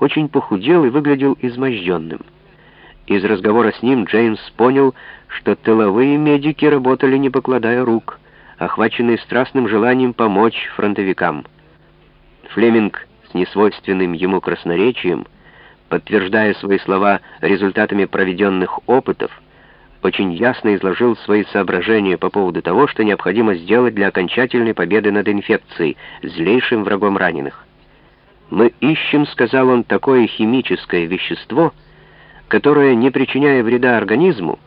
очень похудел и выглядел изможденным. Из разговора с ним Джеймс понял, что тыловые медики работали не покладая рук, охваченные страстным желанием помочь фронтовикам. Флеминг с несвойственным ему красноречием, подтверждая свои слова результатами проведенных опытов, очень ясно изложил свои соображения по поводу того, что необходимо сделать для окончательной победы над инфекцией, злейшим врагом раненых. «Мы ищем, — сказал он, — такое химическое вещество, которое, не причиняя вреда организму,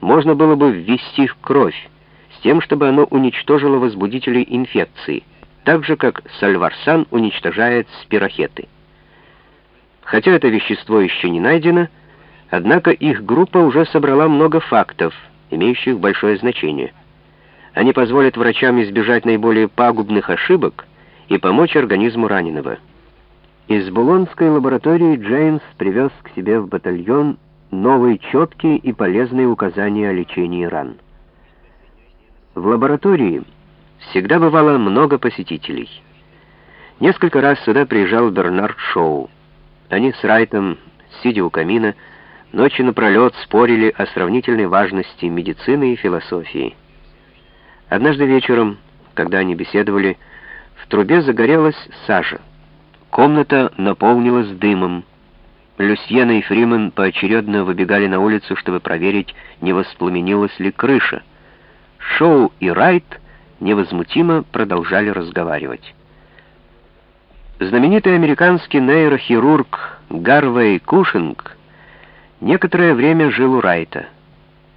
можно было бы ввести в кровь, с тем, чтобы оно уничтожило возбудителей инфекции, так же, как сальварсан уничтожает спирохеты. Хотя это вещество еще не найдено, однако их группа уже собрала много фактов, имеющих большое значение. Они позволят врачам избежать наиболее пагубных ошибок и помочь организму раненого. Из Булонской лаборатории Джеймс привез к себе в батальон новые четкие и полезные указания о лечении ран. В лаборатории всегда бывало много посетителей. Несколько раз сюда приезжал Бернард Шоу. Они с Райтом, сидя у камина, ночи напролет спорили о сравнительной важности медицины и философии. Однажды вечером, когда они беседовали, в трубе загорелась сажа. Комната наполнилась дымом. Люсьена и Фриман поочередно выбегали на улицу, чтобы проверить, не воспламенилась ли крыша. Шоу и Райт невозмутимо продолжали разговаривать. Знаменитый американский нейрохирург Гарвей Кушинг некоторое время жил у Райта.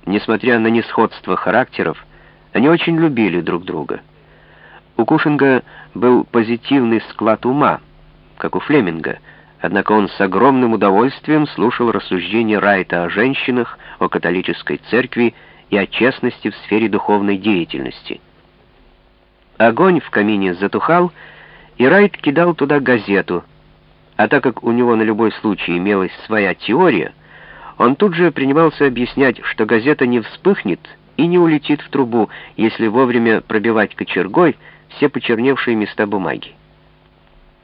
Несмотря на несходство характеров, они очень любили друг друга. У Кушинга был позитивный склад ума — как у Флеминга, однако он с огромным удовольствием слушал рассуждения Райта о женщинах, о католической церкви и о честности в сфере духовной деятельности. Огонь в камине затухал, и Райт кидал туда газету, а так как у него на любой случай имелась своя теория, он тут же принимался объяснять, что газета не вспыхнет и не улетит в трубу, если вовремя пробивать кочергой все почерневшие места бумаги.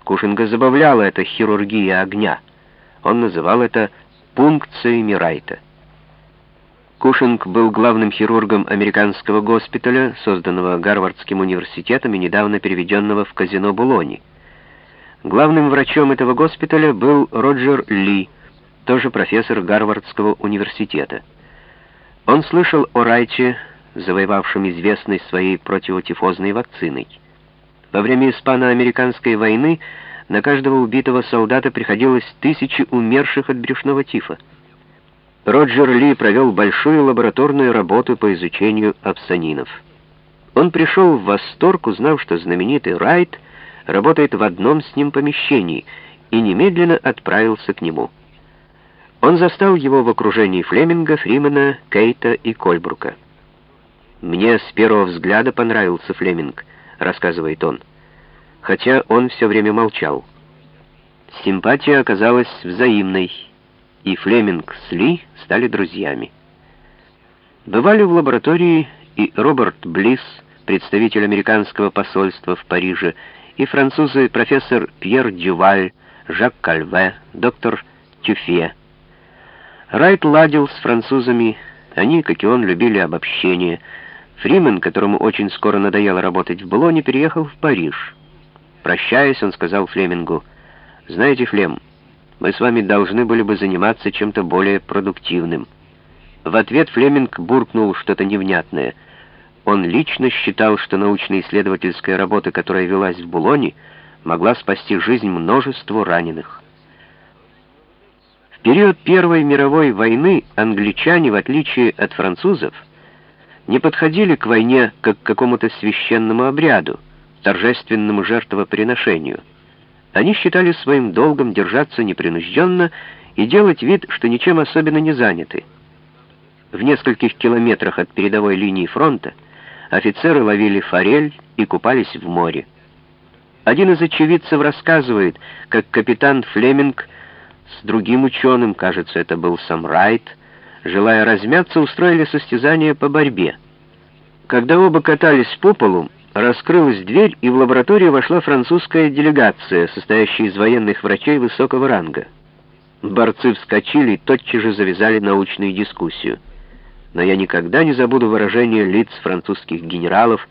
Кушинга забавляла эта хирургия огня. Он называл это пункциями Райта. Кушинг был главным хирургом американского госпиталя, созданного Гарвардским университетом и недавно переведенного в казино Булони. Главным врачом этого госпиталя был Роджер Ли, тоже профессор Гарвардского университета. Он слышал о Райте, завоевавшем известность своей противотифозной вакциной. Во время испано-американской войны на каждого убитого солдата приходилось тысячи умерших от брюшного тифа. Роджер Ли провел большую лабораторную работу по изучению апсанинов. Он пришел в восторг, узнав, что знаменитый Райт работает в одном с ним помещении, и немедленно отправился к нему. Он застал его в окружении Флеминга, Фримена, Кейта и Кольбрука. «Мне с первого взгляда понравился Флеминг», — рассказывает он хотя он все время молчал. Симпатия оказалась взаимной, и Флеминг с Ли стали друзьями. Бывали в лаборатории и Роберт Блисс, представитель американского посольства в Париже, и французы профессор Пьер Дюваль, Жак Кальве, доктор Тюфе. Райт ладил с французами, они, как и он, любили обобщение. Фримен, которому очень скоро надоело работать в Болоне, переехал в Париж. Прощаясь, он сказал Флемингу, «Знаете, Флем, мы с вами должны были бы заниматься чем-то более продуктивным». В ответ Флеминг буркнул что-то невнятное. Он лично считал, что научно-исследовательская работа, которая велась в Булоне, могла спасти жизнь множеству раненых. В период Первой мировой войны англичане, в отличие от французов, не подходили к войне как к какому-то священному обряду, торжественному жертвоприношению. Они считали своим долгом держаться непринужденно и делать вид, что ничем особенно не заняты. В нескольких километрах от передовой линии фронта офицеры ловили форель и купались в море. Один из очевидцев рассказывает, как капитан Флеминг с другим ученым, кажется, это был сам Райт, желая размяться, устроили состязание по борьбе. Когда оба катались по полу, раскрылась дверь, и в лабораторию вошла французская делегация, состоящая из военных врачей высокого ранга. Борцы вскочили и тотчас же завязали научную дискуссию. Но я никогда не забуду выражение лиц французских генералов,